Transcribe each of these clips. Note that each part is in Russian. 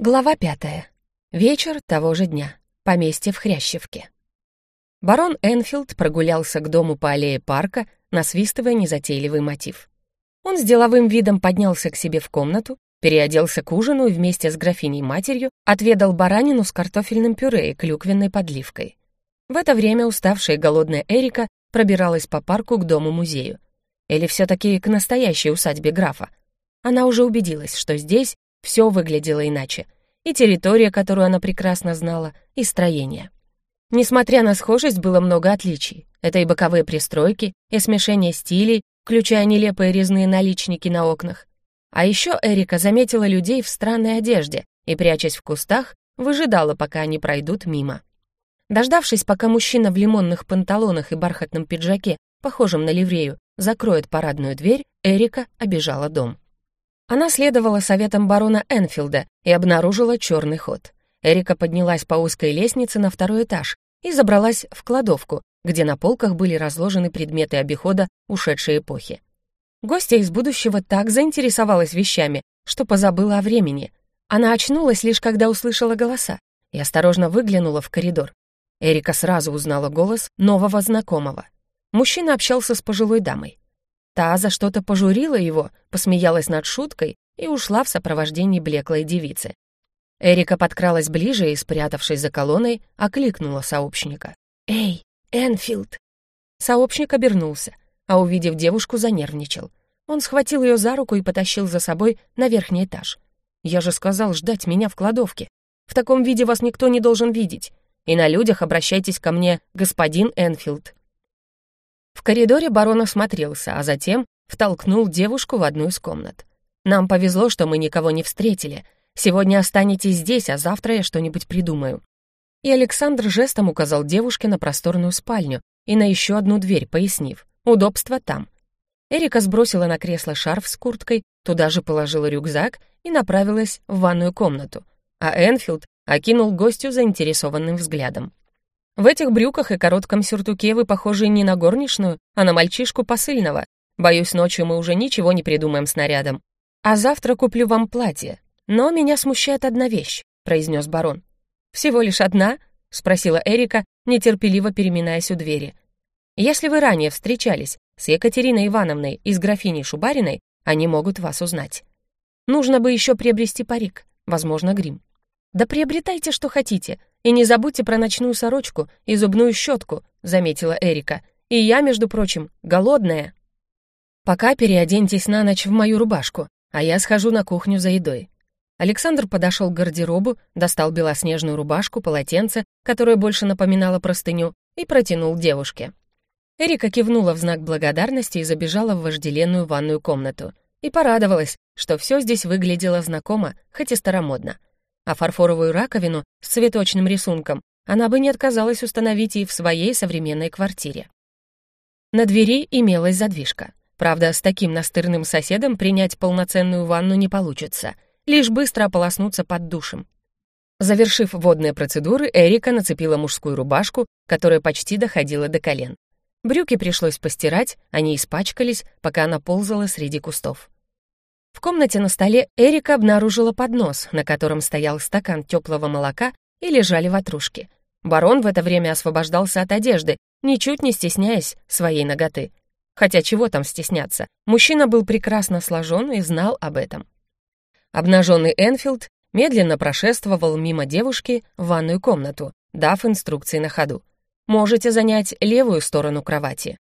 Глава пятая. Вечер того же дня. Поместье в Хрящевке. Барон Энфилд прогулялся к дому по аллее парка, насвистывая незатейливый мотив. Он с деловым видом поднялся к себе в комнату, переоделся к ужину и вместе с графиней-матерью отведал баранину с картофельным пюре и клюквенной подливкой. В это время уставшая и голодная Эрика пробиралась по парку к дому-музею. Или все-таки к настоящей усадьбе графа. Она уже убедилась, что здесь все выглядело иначе. И территория, которую она прекрасно знала, и строение. Несмотря на схожесть, было много отличий. Это и боковые пристройки, и смешение стилей, включая нелепые резные наличники на окнах. А еще Эрика заметила людей в странной одежде и, прячась в кустах, выжидала, пока они пройдут мимо. Дождавшись, пока мужчина в лимонных панталонах и бархатном пиджаке, похожем на ливрею, закроет парадную дверь, Эрика обежала дом. Она следовала советам барона Энфилда и обнаружила черный ход. Эрика поднялась по узкой лестнице на второй этаж и забралась в кладовку, где на полках были разложены предметы обихода ушедшей эпохи. Гостья из будущего так заинтересовалась вещами, что позабыла о времени. Она очнулась лишь когда услышала голоса и осторожно выглянула в коридор. Эрика сразу узнала голос нового знакомого. Мужчина общался с пожилой дамой. Та за что-то пожурила его, посмеялась над шуткой и ушла в сопровождении блеклой девицы. Эрика подкралась ближе и, спрятавшись за колонной, окликнула сообщника. «Эй, Энфилд!» Сообщник обернулся, а, увидев девушку, занервничал. Он схватил ее за руку и потащил за собой на верхний этаж. «Я же сказал ждать меня в кладовке. В таком виде вас никто не должен видеть. И на людях обращайтесь ко мне, господин Энфилд». В коридоре барон осмотрелся, а затем втолкнул девушку в одну из комнат. «Нам повезло, что мы никого не встретили. Сегодня останетесь здесь, а завтра я что-нибудь придумаю». И Александр жестом указал девушке на просторную спальню и на еще одну дверь, пояснив. «Удобство там». Эрика сбросила на кресло шарф с курткой, туда же положила рюкзак и направилась в ванную комнату. А Энфилд окинул гостю заинтересованным взглядом. В этих брюках и коротком сюртуке вы похожи не на горничную, а на мальчишку посыльного. Боюсь, ночью мы уже ничего не придумаем с нарядом. А завтра куплю вам платье. Но меня смущает одна вещь», — произнес барон. «Всего лишь одна?» — спросила Эрика, нетерпеливо переминаясь у двери. «Если вы ранее встречались с Екатериной Ивановной и с графиней Шубариной, они могут вас узнать. Нужно бы еще приобрести парик, возможно, грим. Да приобретайте, что хотите, и не забудьте про ночную сорочку и зубную щетку», — заметила Эрика. «И я, между прочим, голодная». «Пока переоденьтесь на ночь в мою рубашку, а я схожу на кухню за едой». Александр подошел к гардеробу, достал белоснежную рубашку, полотенце, которое больше напоминало простыню, и протянул девушке. Эрика кивнула в знак благодарности и забежала в вожделенную ванную комнату. И порадовалась, что все здесь выглядело знакомо, хоть и старомодно а фарфоровую раковину с цветочным рисунком она бы не отказалась установить и в своей современной квартире. На двери имелась задвижка. Правда, с таким настырным соседом принять полноценную ванну не получится, лишь быстро ополоснуться под душем. Завершив водные процедуры, Эрика нацепила мужскую рубашку, которая почти доходила до колен. Брюки пришлось постирать, они испачкались, пока она ползала среди кустов. В комнате на столе Эрика обнаружила поднос, на котором стоял стакан теплого молока и лежали ватрушки. Барон в это время освобождался от одежды, ничуть не стесняясь своей ноготы. Хотя чего там стесняться, мужчина был прекрасно сложен и знал об этом. Обнаженный Энфилд медленно прошествовал мимо девушки в ванную комнату, дав инструкции на ходу. «Можете занять левую сторону кровати».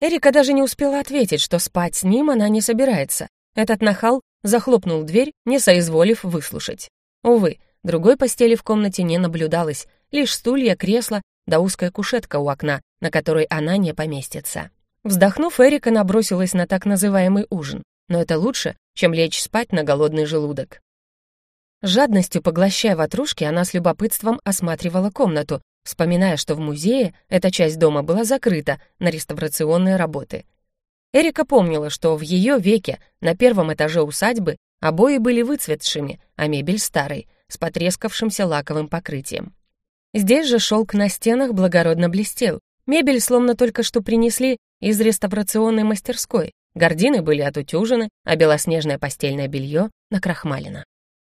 Эрика даже не успела ответить, что спать с ним она не собирается, этот нахал захлопнул дверь, не соизволив выслушать. Увы, другой постели в комнате не наблюдалось, лишь стулья, кресло да узкая кушетка у окна, на которой она не поместится. Вздохнув, Эрика набросилась на так называемый ужин, но это лучше, чем лечь спать на голодный желудок. жадностью поглощая ватрушки, она с любопытством осматривала комнату, вспоминая, что в музее эта часть дома была закрыта на реставрационные работы. Эрика помнила, что в ее веке на первом этаже усадьбы обои были выцветшими, а мебель старой, с потрескавшимся лаковым покрытием. Здесь же шелк на стенах благородно блестел. Мебель словно только что принесли из реставрационной мастерской. Гардины были отутюжены, а белоснежное постельное белье накрахмалено.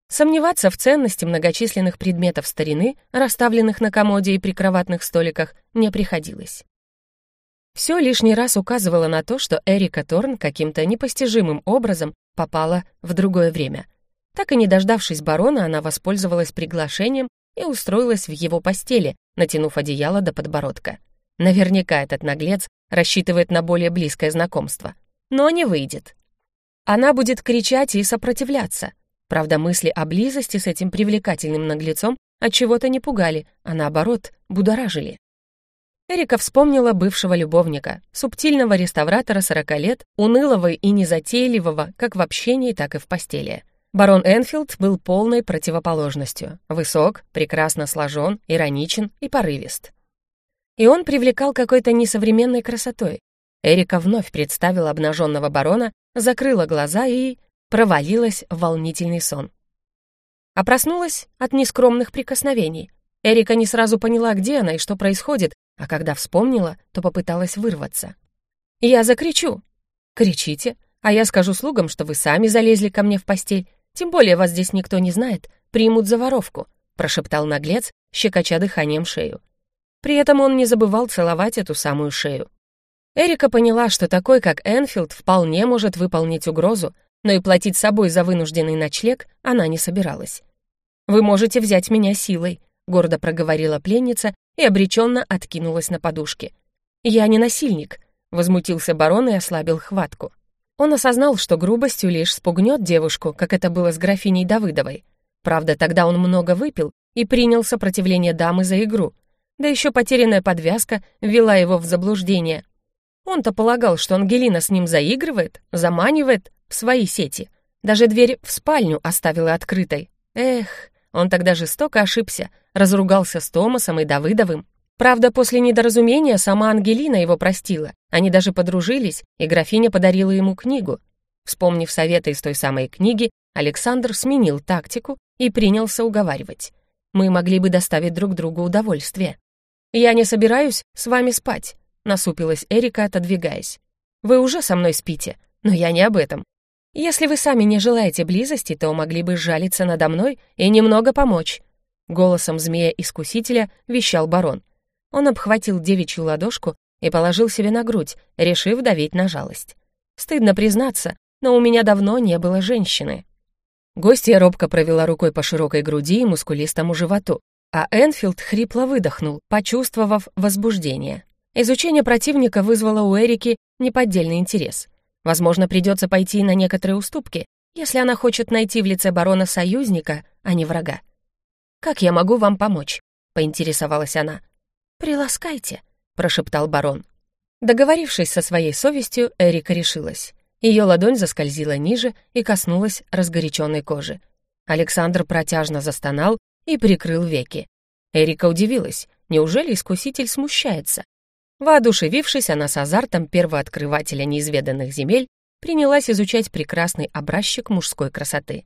Сомневаться в ценности многочисленных предметов старины, расставленных на комоде и прикроватных столиках, не приходилось. Все лишний раз указывало на то, что Эрика Торн каким-то непостижимым образом попала в другое время. Так и не дождавшись барона, она воспользовалась приглашением и устроилась в его постели, натянув одеяло до подбородка. Наверняка этот наглец рассчитывает на более близкое знакомство. Но не выйдет. Она будет кричать и сопротивляться. Правда, мысли о близости с этим привлекательным наглецом от чего-то не пугали, а наоборот, будоражили. Эрика вспомнила бывшего любовника, субтильного реставратора 40 лет, унылого и незатейливого как в общении, так и в постели. Барон Энфилд был полной противоположностью. Высок, прекрасно сложен, ироничен и порывист. И он привлекал какой-то несовременной красотой. Эрика вновь представила обнаженного барона, закрыла глаза и провалилась в волнительный сон. А проснулась от нескромных прикосновений. Эрика не сразу поняла, где она и что происходит, а когда вспомнила, то попыталась вырваться. «Я закричу!» «Кричите, а я скажу слугам, что вы сами залезли ко мне в постель, тем более вас здесь никто не знает, примут за воровку», прошептал наглец, щекоча дыханием шею. При этом он не забывал целовать эту самую шею. Эрика поняла, что такой, как Энфилд, вполне может выполнить угрозу, но и платить собой за вынужденный ночлег она не собиралась. «Вы можете взять меня силой», — гордо проговорила пленница и обреченно откинулась на подушке. «Я не насильник», — возмутился барон и ослабил хватку. Он осознал, что грубостью лишь спугнет девушку, как это было с графиней Давыдовой. Правда, тогда он много выпил и принял сопротивление дамы за игру. Да еще потерянная подвязка ввела его в заблуждение. Он-то полагал, что Ангелина с ним заигрывает, заманивает в свои сети. Даже дверь в спальню оставила открытой. Эх, он тогда жестоко ошибся, разругался с Томасом и Давыдовым. Правда, после недоразумения сама Ангелина его простила. Они даже подружились, и графиня подарила ему книгу. Вспомнив советы из той самой книги, Александр сменил тактику и принялся уговаривать. «Мы могли бы доставить друг другу удовольствие». «Я не собираюсь с вами спать», — насупилась Эрика, отодвигаясь. «Вы уже со мной спите, но я не об этом. Если вы сами не желаете близости, то могли бы жалиться надо мной и немного помочь». Голосом змея-искусителя вещал барон. Он обхватил девичью ладошку и положил себе на грудь, решив давить на жалость. Стыдно признаться, но у меня давно не было женщины. Гостья робко провела рукой по широкой груди и мускулистому животу, а Энфилд хрипло выдохнул, почувствовав возбуждение. Изучение противника вызвало у Эрики неподдельный интерес. Возможно, придется пойти на некоторые уступки, если она хочет найти в лице барона союзника, а не врага. «Как я могу вам помочь?» — поинтересовалась она. «Приласкайте», — прошептал барон. Договорившись со своей совестью, Эрика решилась. Ее ладонь заскользила ниже и коснулась разгоряченной кожи. Александр протяжно застонал и прикрыл веки. Эрика удивилась. Неужели искуситель смущается? Воодушевившись, она с азартом первооткрывателя неизведанных земель принялась изучать прекрасный образчик мужской красоты.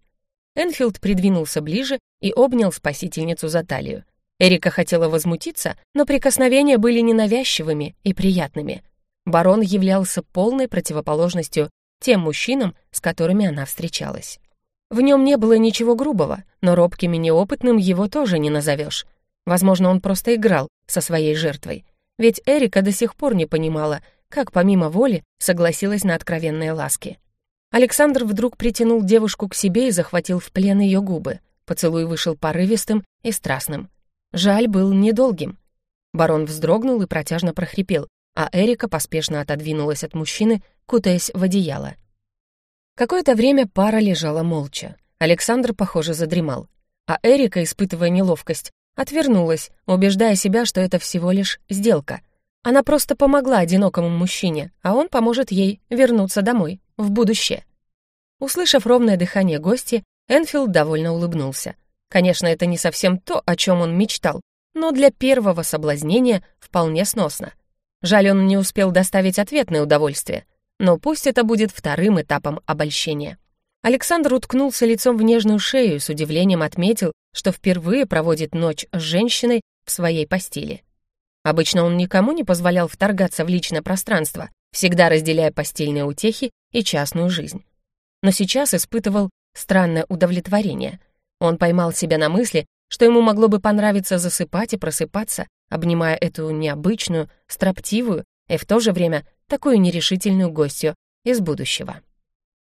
Энфилд придвинулся ближе и обнял спасительницу за талию. Эрика хотела возмутиться, но прикосновения были ненавязчивыми и приятными. Барон являлся полной противоположностью тем мужчинам, с которыми она встречалась. В нем не было ничего грубого, но робким и неопытным его тоже не назовешь. Возможно, он просто играл со своей жертвой, ведь Эрика до сих пор не понимала, как помимо воли согласилась на откровенные ласки. Александр вдруг притянул девушку к себе и захватил в плен ее губы. Поцелуй вышел порывистым и страстным. Жаль был недолгим. Барон вздрогнул и протяжно прохрипел, а Эрика поспешно отодвинулась от мужчины, кутаясь в одеяло. Какое-то время пара лежала молча. Александр, похоже, задремал. А Эрика, испытывая неловкость, Отвернулась, убеждая себя, что это всего лишь сделка. Она просто помогла одинокому мужчине, а он поможет ей вернуться домой, в будущее. Услышав ровное дыхание гости, Энфилд довольно улыбнулся. Конечно, это не совсем то, о чем он мечтал, но для первого соблазнения вполне сносно. Жаль, он не успел доставить ответное удовольствие, но пусть это будет вторым этапом обольщения. Александр уткнулся лицом в нежную шею и с удивлением отметил, что впервые проводит ночь с женщиной в своей постели. Обычно он никому не позволял вторгаться в личное пространство, всегда разделяя постельные утехи и частную жизнь. Но сейчас испытывал странное удовлетворение. Он поймал себя на мысли, что ему могло бы понравиться засыпать и просыпаться, обнимая эту необычную, строптивую и в то же время такую нерешительную гостью из будущего.